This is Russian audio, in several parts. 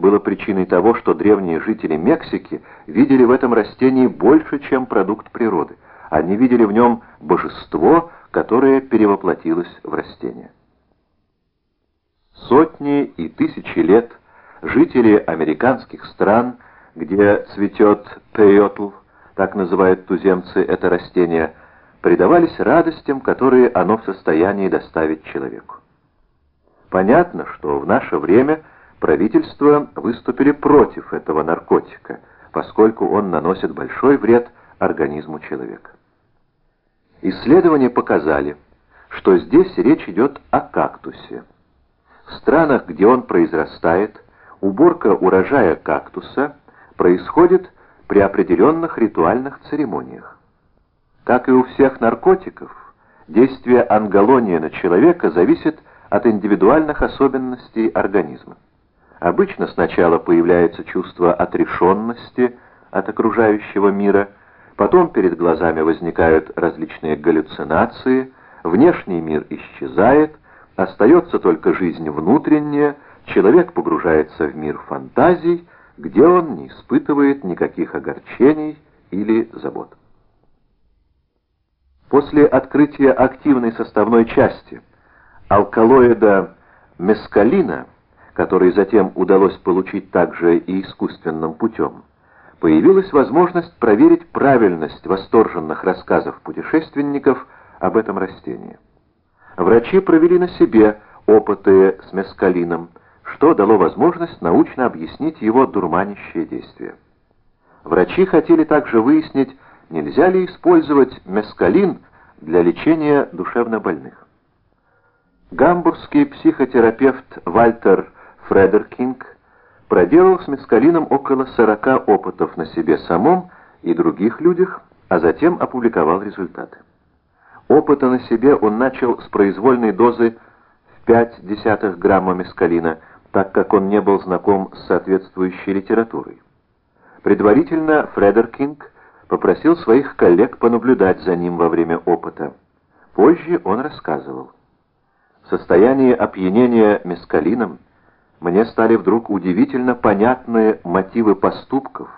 было причиной того, что древние жители Мексики видели в этом растении больше, чем продукт природы. Они видели в нем божество, которое перевоплотилось в растение. Сотни и тысячи лет жители американских стран, где цветет пейотл, так называют туземцы это растение, предавались радостям, которые оно в состоянии доставить человеку. Понятно, что в наше время правительства выступили против этого наркотика, поскольку он наносит большой вред организму человека. Исследования показали, что здесь речь идет о кактусе. В странах, где он произрастает, уборка урожая кактуса происходит при определенных ритуальных церемониях. Как и у всех наркотиков, действие ангалония на человека зависит от индивидуальных особенностей организма. Обычно сначала появляется чувство отрешенности от окружающего мира, потом перед глазами возникают различные галлюцинации, внешний мир исчезает, остается только жизнь внутренняя, человек погружается в мир фантазий, где он не испытывает никаких огорчений или забот. После открытия активной составной части алкалоида мескалина, который затем удалось получить также и искусственным путем, появилась возможность проверить правильность восторженных рассказов путешественников об этом растении. Врачи провели на себе опыты с мескалином, что дало возможность научно объяснить его дурманящее действие. Врачи хотели также выяснить, нельзя ли использовать мескалин для лечения душевнобольных. Гамбургский психотерапевт Вальтер Фредеркинг проделал с мескалином около 40 опытов на себе самом и других людях, а затем опубликовал результаты. Опыты на себе он начал с произвольной дозы в 0,5 грамма мескалина, так как он не был знаком с соответствующей литературой. Предварительно Фредеркинг попросил своих коллег понаблюдать за ним во время опыта. Позже он рассказывал. В состоянии опьянения мескалином мне стали вдруг удивительно понятны мотивы поступков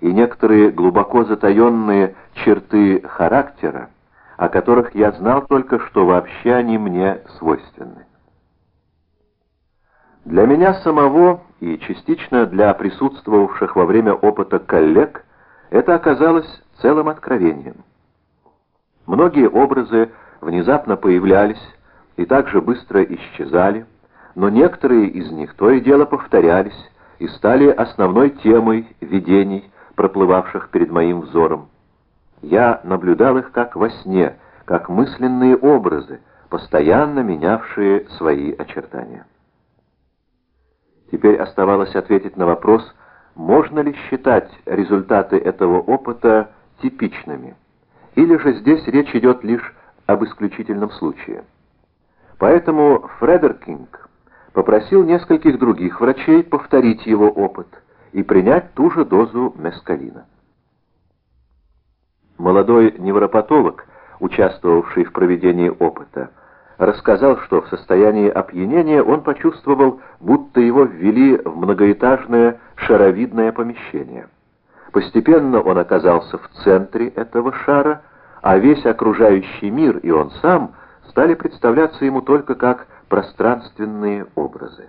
и некоторые глубоко затаенные черты характера, о которых я знал только, что вообще они мне свойственны. Для меня самого и частично для присутствовавших во время опыта коллег это оказалось целым откровением. Многие образы внезапно появлялись и также быстро исчезали, но некоторые из них то и дело повторялись и стали основной темой видений, проплывавших перед моим взором. Я наблюдал их как во сне, как мысленные образы, постоянно менявшие свои очертания. Теперь оставалось ответить на вопрос, можно ли считать результаты этого опыта типичными, или же здесь речь идет лишь об исключительном случае. Поэтому Фредеркинг попросил нескольких других врачей повторить его опыт и принять ту же дозу мескалина. Молодой невропатолог, участвовавший в проведении опыта, рассказал, что в состоянии опьянения он почувствовал, будто его ввели в многоэтажное шаровидное помещение. Постепенно он оказался в центре этого шара, а весь окружающий мир и он сам стали представляться ему только как пространственные образы.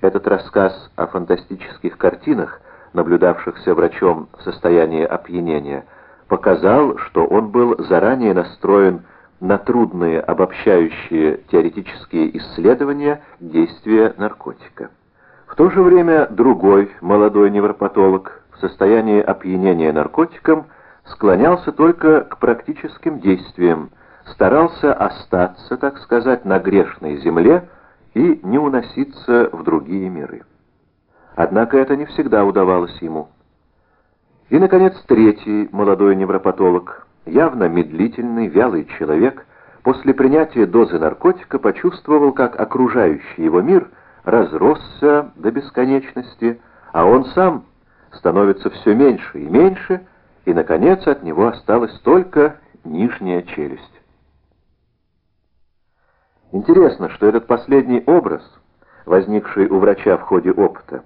Этот рассказ о фантастических картинах, наблюдавшихся врачом в состоянии опьянения, показал, что он был заранее настроен на трудные обобщающие теоретические исследования действия наркотика. В то же время другой молодой невропатолог в состоянии опьянения наркотиком склонялся только к практическим действиям, старался остаться, так сказать, на грешной земле и не уноситься в другие миры. Однако это не всегда удавалось ему. И, наконец, третий молодой невропатолог – явно медлительный, вялый человек, после принятия дозы наркотика почувствовал, как окружающий его мир разросся до бесконечности, а он сам становится все меньше и меньше, и, наконец, от него осталась только нижняя челюсть. Интересно, что этот последний образ возникший у врача в ходе опыта,